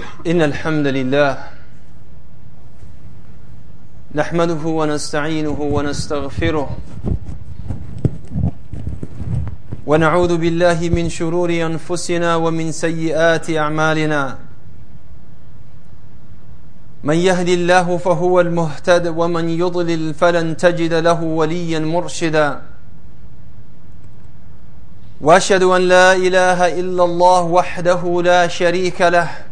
إن الحمد لله نحمده ونستعينه ونستغفره ونعوذ بالله من شرور أنفسنا ومن سيئات أعمالنا. من يهد الله فهو المهتد ومن يضلل فلن تجد له وليا مرشدا. وأشهد أن لا إله إلا الله وحده لا شريك له.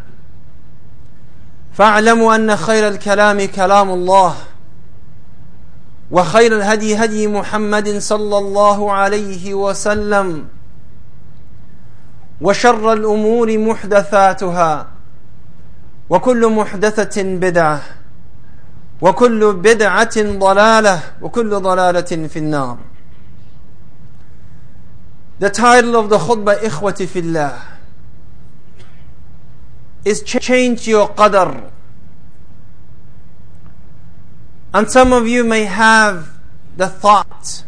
فاعلموا أن خير الكلام كلام الله وخير الهدي هدي محمد صلى الله عليه وسلم وشر الأمور محدثاتها وكل محدثة بدعة وكل بدعة ضلالة وكل ضلالة في النار. The title of the khutbah إخوتي في الله. Is change your qadr and some of you may have the thought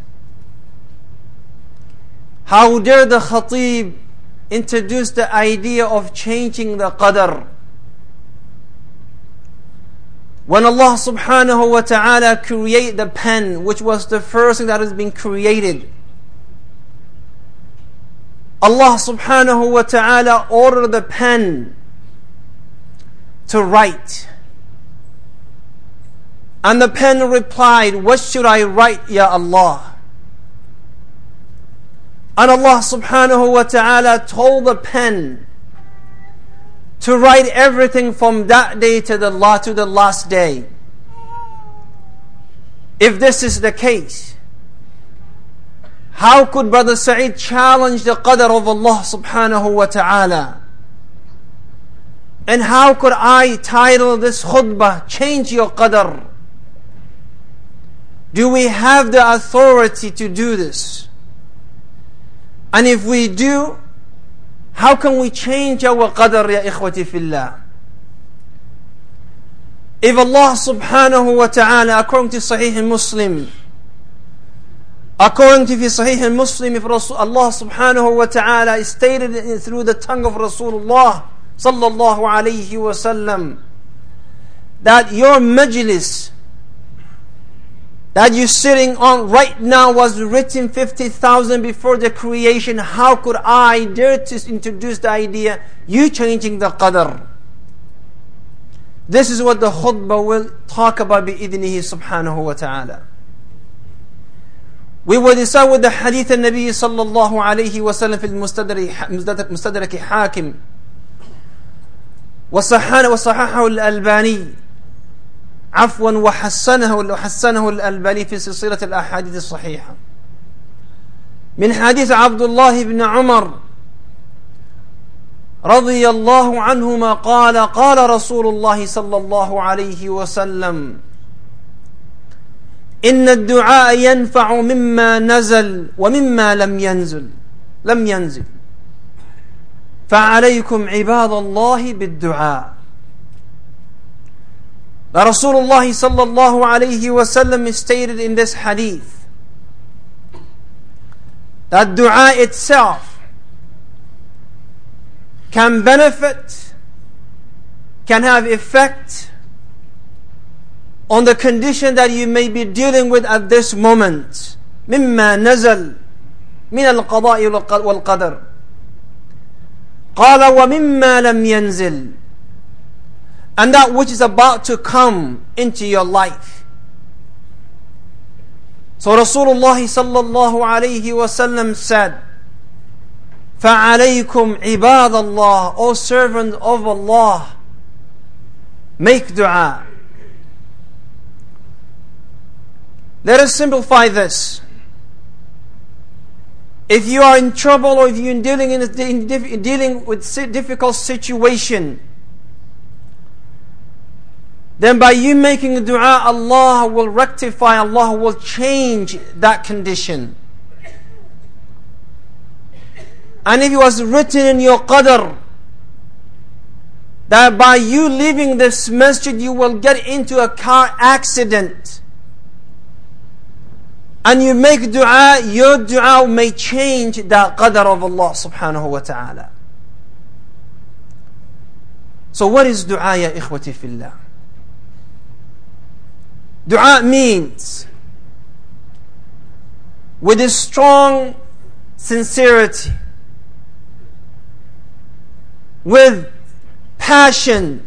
how dare the khatib introduce the idea of changing the qadr When Allah subhanahu wa ta'ala created the pen, which was the first thing that has been created, Allah subhanahu wa ta'ala ordered the pen to write. And the pen replied, What should I write, Ya Allah? And Allah subhanahu wa ta'ala told the pen, to write everything from that day to the, to the last day. If this is the case, how could Brother Sa'id challenge the qadr of Allah subhanahu wa ta'ala? And how could I title this khutbah, Change Your Qadr? Do we have the authority to do this? And if we do, how can we change our qadr, ya ikhwati fillah? If Allah subhanahu wa ta'ala, according to Sahih Muslim, according to Sahih Muslim, if Allah subhanahu wa ta'ala is stated through the tongue of Rasulullah sallallahu alayhi wasallam that your majlis that you're sitting on right now was written 50,000 before the creation. How could I dare to introduce the idea you changing the qadr? This is what the khutbah will talk about bi'idnihi subhanahu wa ta'ala. We will decide with the hadith of Nabi sallallahu alayhi wa sallam fil mustadrak hakim. وصححه الألباني. عفوا وحسنه وحسنه الألباني في سلسلة الأحاديث الصحيحة. من حديث عبد الله بن عمر رضي الله عنهما قال قال رسول الله صلى الله عليه وسلم إن الدعاء ينفع مما نزل ومما لم ينزل. لم ينزل. فعليكم عباد الله بالدعاء that Rasulullah sallallahu alayhi wasallam stated in this hadith that dua itself can benefit, can have effect on the condition that you may be dealing with at this moment. مما نزل من القضاء والقدر قال ومما لم ينزل and that which is about to come into your life. So Rasulullah sallallahu alayhi wasallam said, فَعَلَيْكُمْ عِبَادَ اللَّهِ O servant of Allah, make dua. Let us simplify this. If you are in trouble or if you're dealing, in, in dealing with difficult situation, then by you making a dua, Allah will rectify, Allah will change that condition. And if it was written in your qadr that by you leaving this masjid you will get into a car accident, and you make dua, your dua may change the qadr of Allah subhanahu wa ta'ala. So what is dua ya ikhwati fillah? Dua means with a strong sincerity, with passion,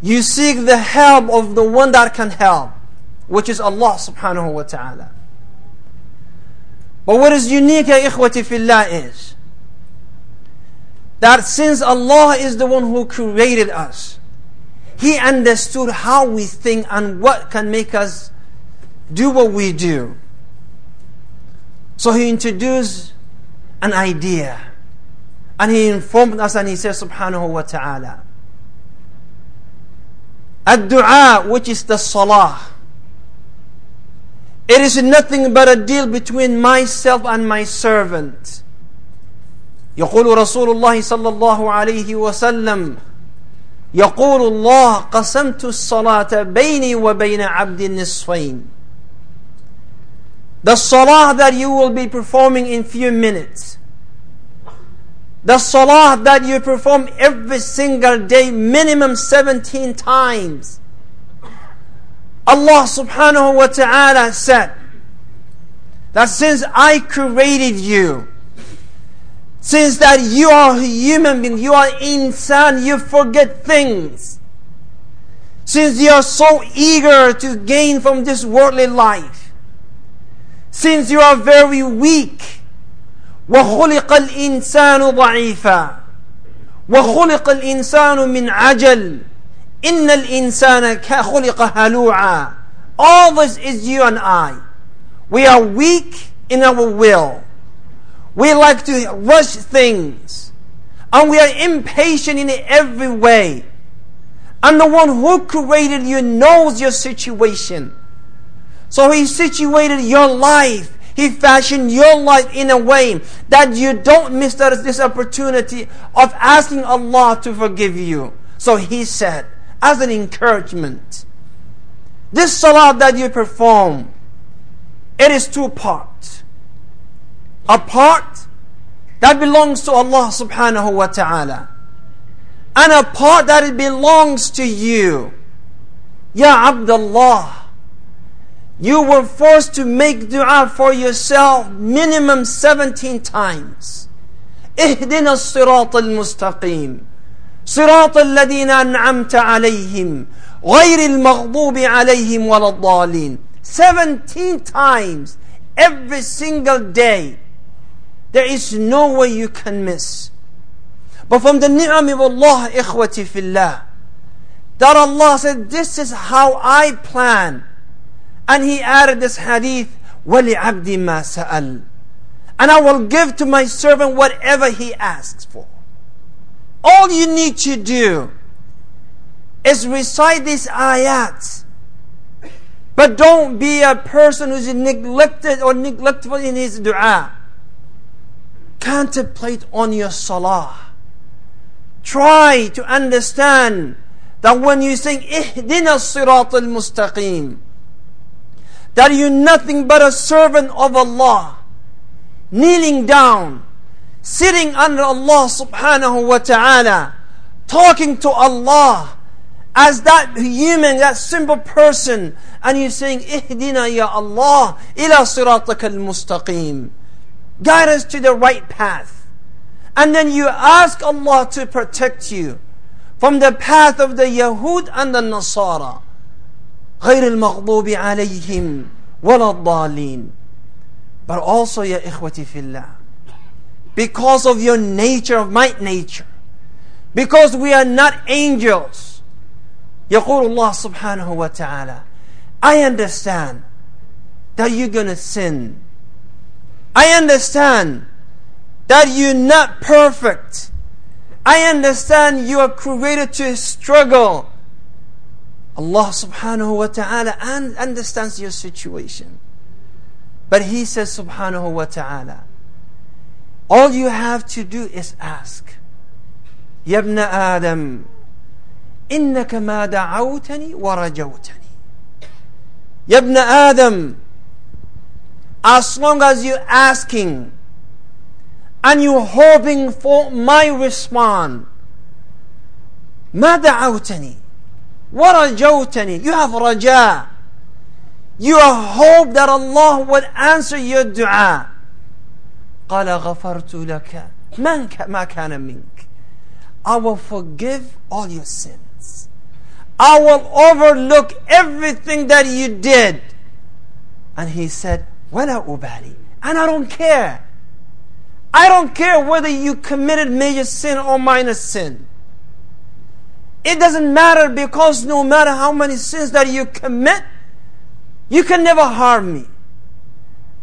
you seek the help of the one that can help, which is Allah subhanahu wa ta'ala. But what is unique, ya ikhwati fillah, is that since Allah is the one who created us, he understood how we think and what can make us do what we do. So he introduced an idea and he informed us and he says subhanahu wa ta'ala Ad-du'a which is the salah it is nothing but a deal between myself and my servant يقول رسول الله صلى الله عليه وسلم يقول الله قسمت الصلاة بيني وبين عبد النصفين The salah that you will be performing in few minutes. The salah that you perform every single day, minimum 17 times. Allah subhanahu wa ta'ala said that since I created you, since that you are a human being, you are insan, you forget things. Since you are so eager to gain from this worldly life. Since you are very weak. وخلق الإنسان ضعيفا وخلق الإنسان من عجل Innal insana khuliqa halu'a. All this is you and I. We are weak in our will. We like to rush things. And we are impatient in every way. And the one who created you knows your situation. So he situated your life. He fashioned your life in a way that you don't miss this opportunity of asking Allah to forgive you. So he said, as an encouragement, this salah that you perform, it is two parts a part that belongs to Allah subhanahu wa ta'ala and a part that it belongs to you. Ya Abdullah, you were forced to make dua for yourself minimum 17 times. اهدنا الصراط المستقيم صراط الذين أنعمت عليهم غير المغضوب عليهم ولا الضالين 17 times every single day there is no way you can miss. But from the ni'am of Allah, ikhwati fillah, that Allah said, this is how I plan. And He added this hadith, وَلِعَبْدِ مَا سَأَلْ And I will give to my servant whatever he asks for. All you need to do is recite these ayats. But don't be a person who's neglected or neglectful in his dua. Contemplate on your salah. Try to understand that when you sing Ihdina Sirat al Mustaqim, that you're nothing but a servant of Allah, kneeling down, sitting under Allah subhanahu wa ta'ala, talking to Allah as that human, that simple person, and you're saying, Ihdina ya Allah ila siratak al mustaqim. Guide us to the right path. And then you ask Allah to protect you from the path of the Yahud and the Nasara. غير المغضوب عليهم ولا الضالين. But also, ya ikhwati fillah, because of your nature, of my nature, because we are not angels. يقول الله سبحانه وتعالى I understand that you're going to sin. I understand that you're not perfect. I understand you are created to struggle. Allah subhanahu wa ta'ala understands your situation. But He says subhanahu wa ta'ala, all you have to do is ask. يا ابن آدم إنك ما دعوتني ورجوتني يا ابن آدم as long as you're asking and you're hoping for my response ما دعوتني ورجوتني you have رجاء you hope that Allah would answer your dua قال غفرت لك من ما كان منك I will forgive all your sins I will overlook everything that you did and he said ولا أبالي and I don't care I don't care whether you committed major sin or minor sin. It doesn't matter because no matter how many sins that you commit, you can never harm me.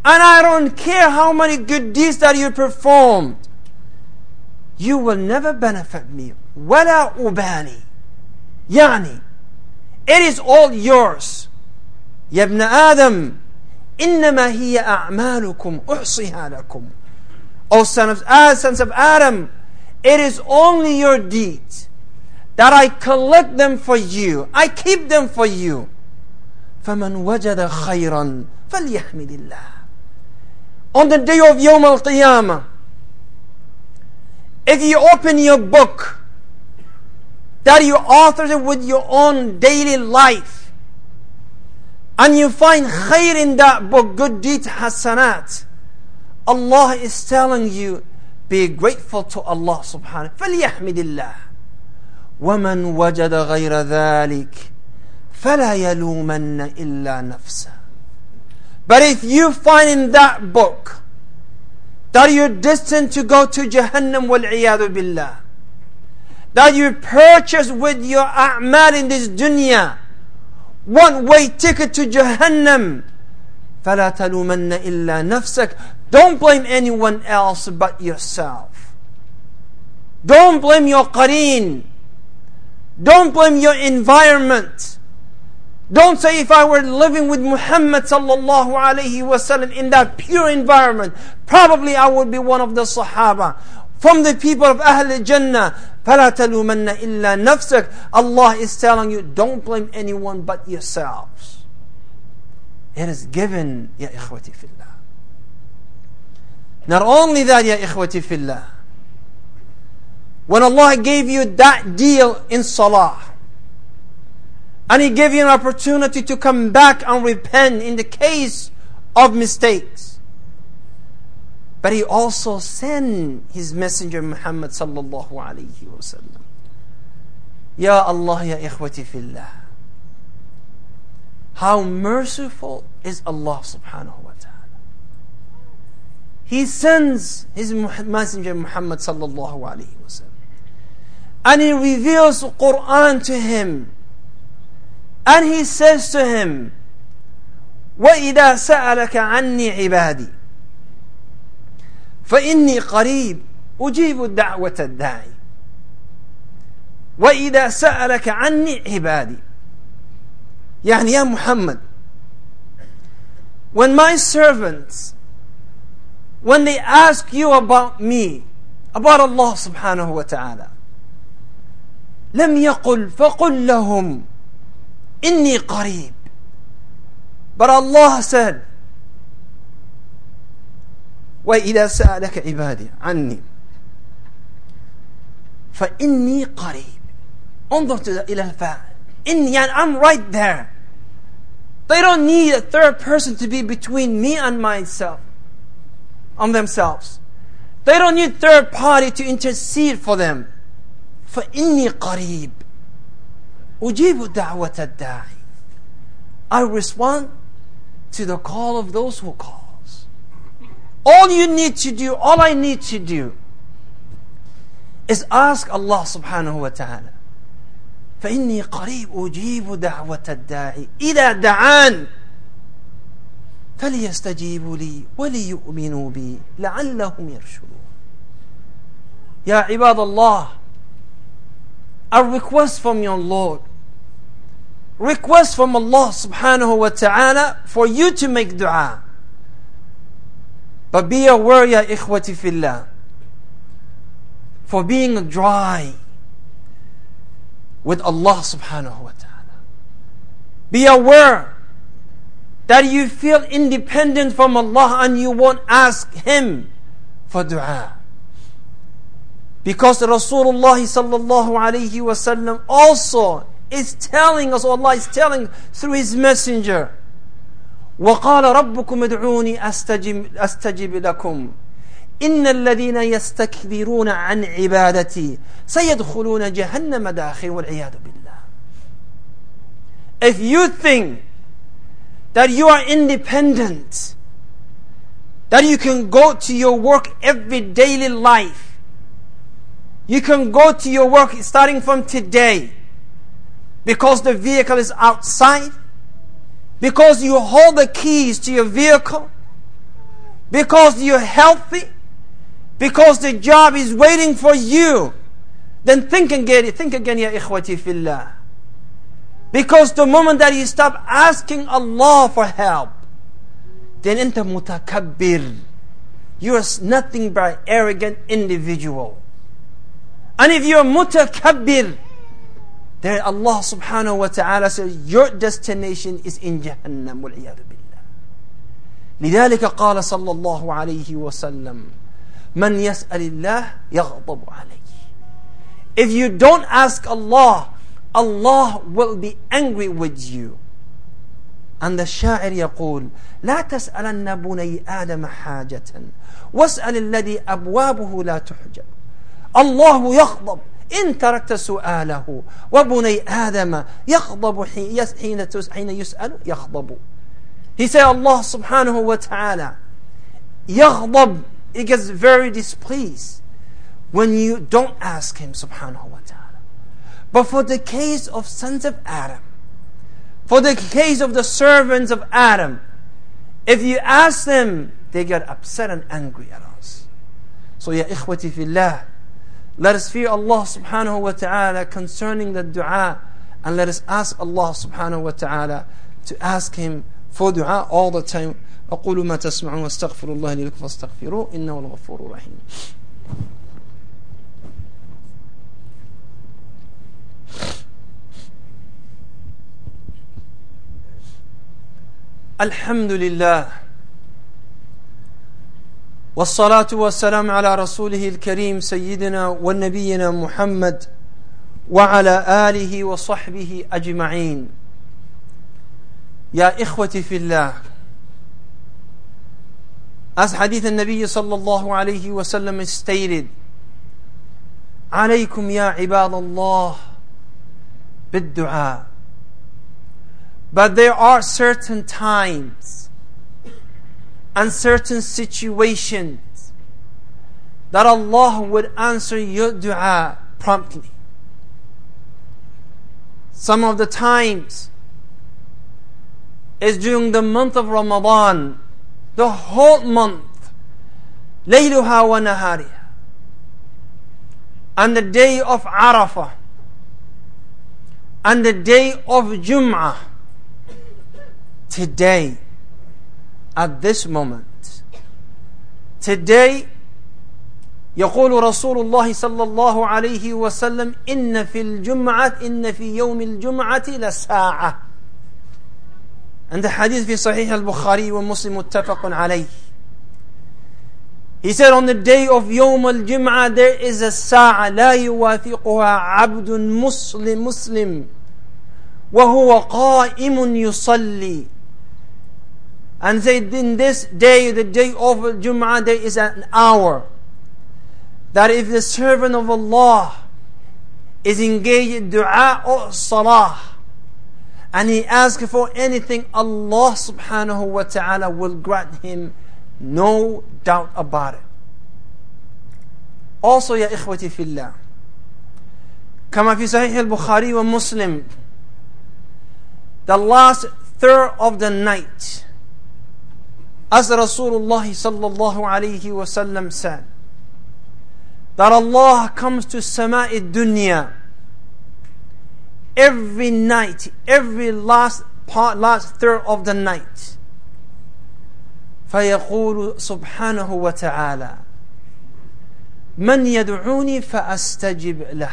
And I don't care how many good deeds that you performed. You will never benefit me. ولا أبالي. يعني it is all yours. يا ابن آدم إنما هي أعمالكم أحصيها لكم O son of, ah, sons of Adam, it is only your deeds that I collect them for you. I keep them for you. فَمَنْ وَجَدَ خَيْرًا فَلْيَحْمِدِ اللَّهِ On the day of Yom Al-Qiyamah, if you open your book, that you authored it with your own daily life, and you find khair in that book, good deeds, hasanat, Allah is telling you, be grateful to Allah subhanahu فليحمد الله ومن وجد غير ذلك فلا يلومن إلا نفسه But if you find in that book that you're destined to go to Jahannam wal billah, that you purchase with your a'mal in this dunya, one way ticket to Jahannam, فلا تلومن إلا نفسك don't blame anyone else but yourself. Don't blame your qareen. Don't blame your environment. Don't say if I were living with Muhammad sallallahu alayhi wasallam in that pure environment, probably I would be one of the Sahaba. From the people of Ahl Jannah, فَلَا تَلُومَنَّ إِلَّا نَفْسَكَ Allah is telling you, don't blame anyone but yourselves. It is given, ya ikhwati fillah. Not only that, ya ikhwati fillah. When Allah gave you that deal in salah, and He gave you an opportunity to come back and repent in the case of mistakes. But He also sent His Messenger Muhammad sallallahu alayhi wasallam. Ya Allah, ya ikhwati fillah. How merciful is Allah subhanahu wa ta'ala. He sends his messenger Muhammad sallallahu alaihi wasallam. And he reveals Quran to him. And he says to him, وإذا سألك عني عبادي فإني قريب أجيب الدعوة الداعي وإذا سألك عني عبادي يعني يا محمد when my servants when they ask you about me, about Allah subhanahu wa ta'ala, لم يقل فقل لهم إني قريب. But Allah said, وإذا سألك عبادي عني فإني قريب. انظر إلى الفاعل. إني يعني I'm right there. They don't need a third person to be between me and myself on themselves. They don't need third party to intercede for them. فإني قريب أجيب دعوة الداعي I respond to the call of those who calls. All you need to do, all I need to do is ask Allah subhanahu wa ta'ala. فإني قريب أجيب دعوة الداعي إذا دعان فليستجيبوا لي وليؤمنوا بي لعلهم يرشدون يا عباد الله a request from your Lord request from Allah subhanahu wa ta'ala for you to make dua. But be aware, ya ikhwati fillah, for being dry with Allah subhanahu wa ta'ala. Be aware that you feel independent from Allah and you won't ask Him for dua. Because Rasulullah sallallahu alayhi wasallam also is telling us, Allah is telling through His Messenger. وقال ربكم ادعوني أستجب, أستجب لكم إن الذين يستكبرون عن عبادتي سيدخلون جهنم داخل والعياذ بالله If you think that you are independent, that you can go to your work every daily life, you can go to your work starting from today, because the vehicle is outside, because you hold the keys to your vehicle, because you're healthy, because the job is waiting for you, then think again, think again, ya ikhwati fillah. Because the moment that you stop asking Allah for help, then enter mutakabbir. You are nothing but an arrogant individual. And if you're mutakabbir, then Allah subhanahu wa ta'ala says, your destination is in Jahannam والعياذ بالله. لذلك قال صلى الله عليه وسلم من يسأل الله يغضب عليه. If you don't ask Allah, Allah will be angry with you. And the شاعر يقول لا تسألن بني آدم حاجة واسأل الذي أبوابه لا تحجب الله يغضب إن تركت سؤاله وبني آدم يغضب حين حين يسأل يغضب He said Allah subhanahu wa ta'ala يغضب He gets very displeased when you don't ask Him subhanahu wa ta'ala But for the case of sons of Adam for the case of the servants of Adam if you ask them they get upset and angry at us so ya ikhwati fillah Let us fear Allah subhanahu wa ta'ala concerning the dua and let us ask Allah subhanahu wa ta'ala to ask Him for dua all the time. أقول ما تسمعون واستغفر الله لي لكم فاستغفروه إنه الغفور الرحيم الحمد لله والصلاة والسلام على رسوله الكريم سيدنا ونبينا محمد وعلى آله وصحبه أجمعين. يا إخوتي في الله As hadith النبي صلى الله عليه وسلم stated عليكم يا عباد الله بالدعاء. But there are certain times uncertain situations, that Allah would answer your dua promptly. Some of the times is during the month of Ramadan, the whole month, Layluha wa Nahariya, and the day of Arafah, and the day of Jum'ah, today at this moment. Today, يقول رسول الله صلى الله عليه وسلم إن في الجمعة إن في يوم الجمعة لساعة عند حديث في صحيح البخاري ومسلم متفق عليه He said on the day of يوم الجمعة there is a ساعة لا يوافقها عبد مسلم مسلم وهو قائم يصلي and say in this day, the day of Jum'ah, there is an hour that if the servant of Allah is engaged in dua or salah and he asks for anything, Allah subhanahu wa ta'ala will grant him no doubt about it. Also, يا إخوتي في الله كما في صحيح البخاري ومسلم the last third of the night as Rasulullah sallallahu alayhi wasallam said that Allah comes to Sama'i dunya every night, every last part, last third of the night. فيقول سبحانه وتعالى من يدعوني فأستجب له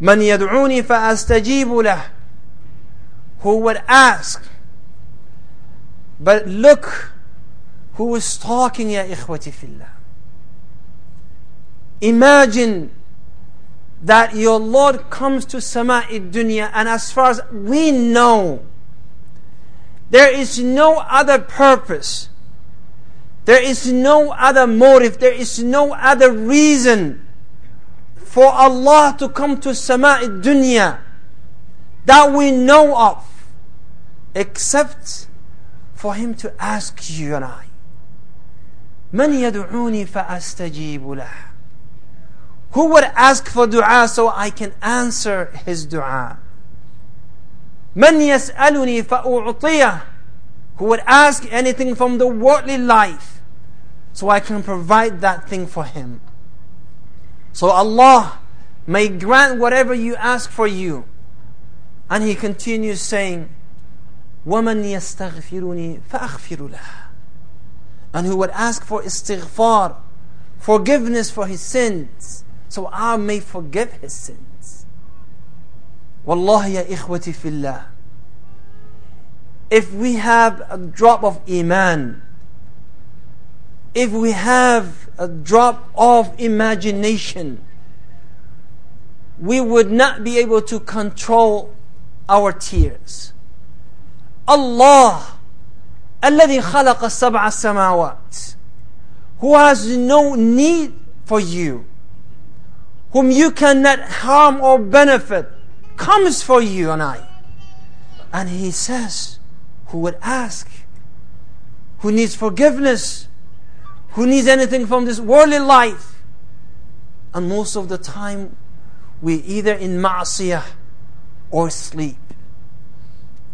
من يدعوني فأستجيب له who would ask but look who is talking, Ya Ikhwati Fillah. Imagine that your Lord comes to Sama'i Dunya, and as far as we know, there is no other purpose, there is no other motive, there is no other reason for Allah to come to Sama'i Dunya that we know of except for Him to ask you and I. من يدعوني فأستجيب له who would ask for dua so I can answer his dua? من يسألني فأعطيه Who would ask anything from the worldly life so I can provide that thing for him. So Allah may grant whatever you ask for you. And he continues saying, وَمَنْ يَسْتَغْفِرُنِي فَأَغْفِرُ لَهُ And who would ask for istighfar, forgiveness for his sins, so I may forgive his sins. Wallahi ya ikhwati fillah. If we have a drop of iman, if we have a drop of imagination, we would not be able to control our tears. Allah الذي خلق السبع السماوات who has no need for you whom you cannot harm or benefit, comes for you and I. And he says, who would ask, who needs forgiveness, who needs anything from this worldly life. And most of the time, we either in ma'asiyah or sleep.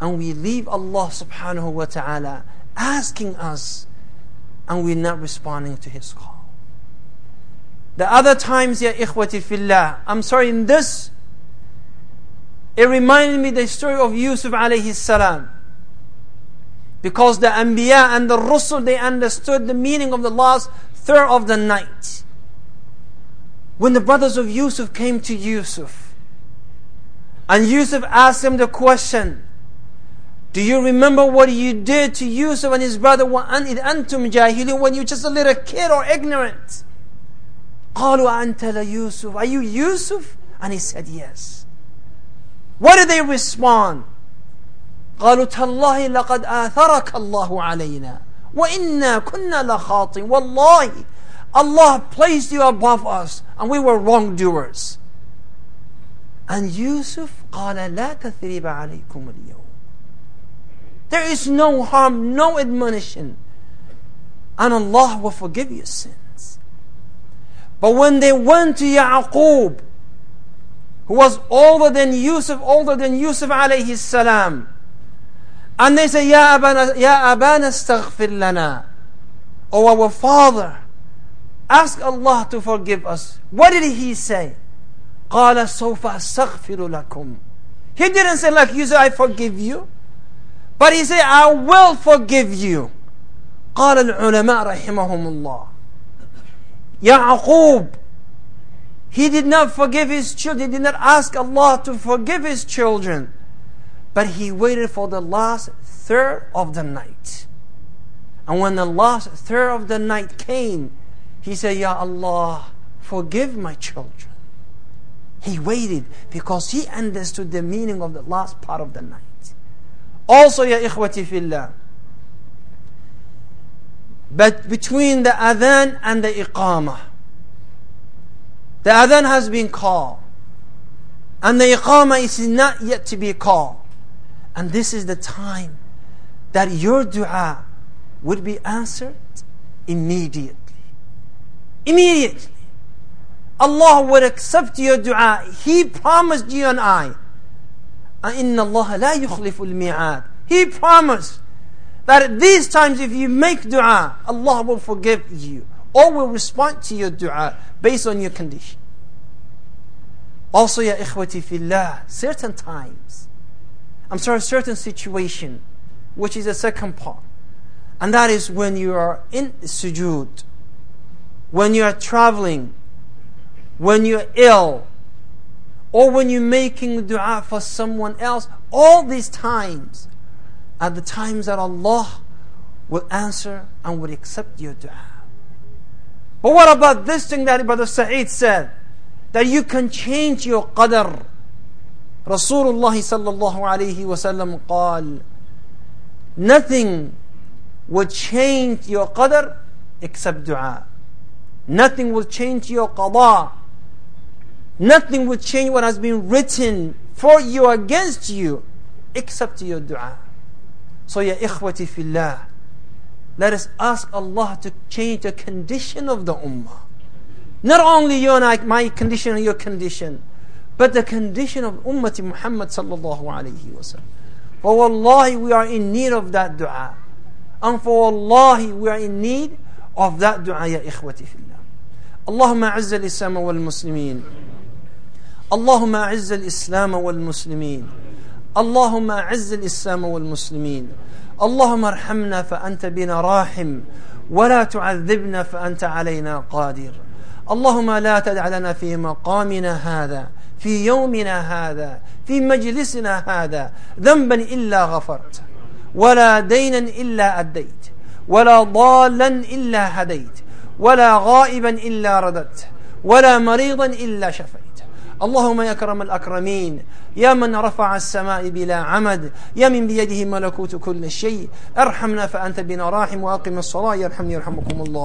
And we leave Allah subhanahu wa ta'ala asking us, and we're not responding to His call. The other times, ya ikhwati fillah, I'm sorry, in this, it reminded me the story of Yusuf alayhi salam. Because the Anbiya and the Rusul, they understood the meaning of the last third of the night. When the brothers of Yusuf came to Yusuf, and Yusuf asked them the question, do you remember what you did to Yusuf and his brother when you were just a little kid or ignorant? قالوا أنت ليوسف Are you Yusuf? And he said yes. What did they respond? قالوا تالله لقد آثرك الله علينا وإنا كنا لخاطئين والله Allah placed you above us and we were wrongdoers. And Yusuf قال لا تثريب عليكم اليوم There is no harm, no admonition. And Allah will forgive your sin. But when they went to Yaqub, who was older than Yusuf, older than Yusuf alayhi salam, and they say, Ya Abana, Ya Abana astaghfir lana. O our father, ask Allah to forgive us. What did he say? قال سوف أستغفر لكم. He didn't say like you say, I forgive you. But he said, I will forgive you. قال العلماء رحمهم الله Ya'qub, he did not forgive his children. He did not ask Allah to forgive his children. But he waited for the last third of the night. And when the last third of the night came, he said, Ya Allah, forgive my children. He waited because he understood the meaning of the last part of the night. Also, Ya ikhwati fillah, but between the adhan and the iqamah, The adhan has been called. And the iqamah is not yet to be called. And this is the time that your dua would be answered immediately. Immediately. Allah would accept your dua. He promised you and I. إِنَّ اللَّهَ لَا يُخْلِفُ الْمِيعَادِ He promised that at these times if you make dua, Allah will forgive you or will respond to your dua based on your condition. Also, ya ikhwati fillah, certain times, I'm sorry, certain situation, which is the second part, and that is when you are in sujood, when you are traveling, when you're ill, or when you're making dua for someone else, all these times are the times that Allah will answer and will accept your dua. But what about this thing that Brother Sa'id said? That you can change your qadr. Rasulullah sallallahu alayhi wasallam قال Nothing will change your qadr except dua. Nothing will change your qada. Nothing will change what has been written for you against you except your dua. So ya ikhwati fillah, let us ask Allah to change the condition of the ummah. Not only your and I, my condition and your condition, but the condition of Ummati Muhammad sallallahu alayhi wasallam. For wallahi, we are in need of that dua. And for wallahi, we are in need of that dua, ya ikhwati fillah. اللهم أعز الإسلام والمسلمين اللهم أعز الإسلام والمسلمين. اللهم أعز الإسلام والمسلمين. اللهم ارحمنا فأنت بنا راحم. ولا تعذبنا فأنت علينا قادر. اللهم لا تدع لنا في مقامنا هذا في يومنا هذا في مجلسنا هذا ذنبا إلا غفرت. ولا دينا إلا أديت. ولا ضالا إلا هديت. ولا غائبا إلا رددت. ولا مريضا إلا شفيت. اللهم يا أكرم الأكرمين يا من رفع السماء بلا عمد يا من بيده ملكوت كل شيء ارحمنا فأنت بنا راحم وأقم الصلاة يرحمني يرحمكم الله.